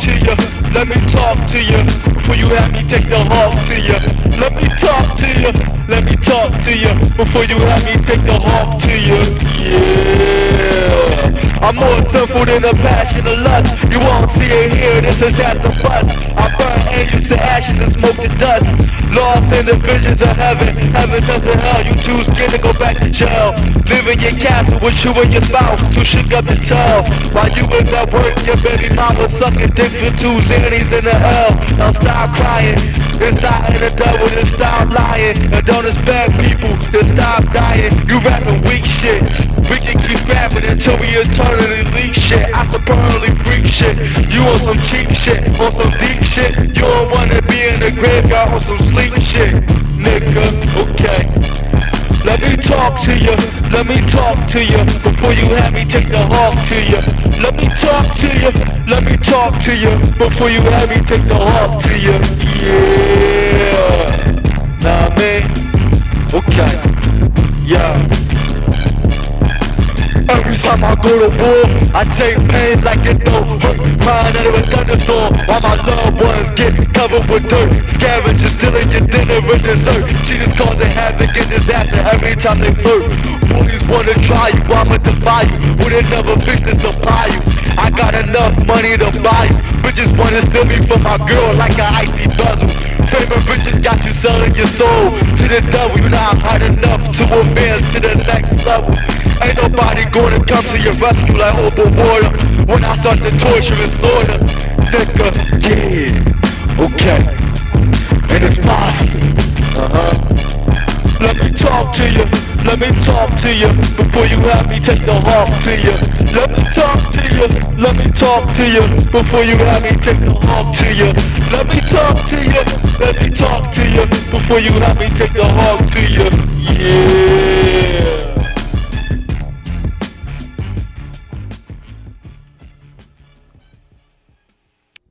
to you. Let me talk to you before you have me take the heart to you. Let me talk to you. Let me talk to you before you have me take the heart to you. Yeah. I'm more sinful than a passion of lust. You won't see it here. This is as a fuss. I burn angels to ashes and smoke the dust. Lost in the visions of heaven, heaven says to hell. You too scared to go back to jail. Live in your castle with you and your spouse, too shook up to tell. While you was at work, your baby mama sucking dick for two zannies in the hell. Now stop crying. It's not in the devil, then stop lying. And don't expect people to stop dying. You rapping weak shit. We can keep rapping until we eternally leak shit. I supernally freak shit. You on some cheap shit, on some deep shit. You don't wanna be in the graveyard on some sleep shit. Nigga, okay. Let me talk to you, let me talk to you Before you have me take the hawk to you Let me talk to you, let me talk to you Before you have me take the hawk to you Yeah time I go to war, I take pain like it don't hurt. Crying under a thunderstorm while my loved ones get covered with dirt. Scavengers stealing your dinner and dessert. She just causing havoc and disaster every time they flirt. Bullies wanna try you, I'ma defy you. Would it never fix and supply you? I got enough money to buy you. Bitches wanna steal me from my girl like an icy bezel. Favorite bitches got you selling your soul to the devil. You not hard enough to advance to the next level. Ain't nobody gonna come to your rescue like open water When I start to torture and slaughter Nigga, yeah, okay. And it's possible, uh-huh. Let me talk to you, let me talk to you Before you have me take the hawk to you Let me talk to you, let me talk to you Before you have me take the hawk to you Let me talk to you, let me talk to you Before you have me take the hawk to you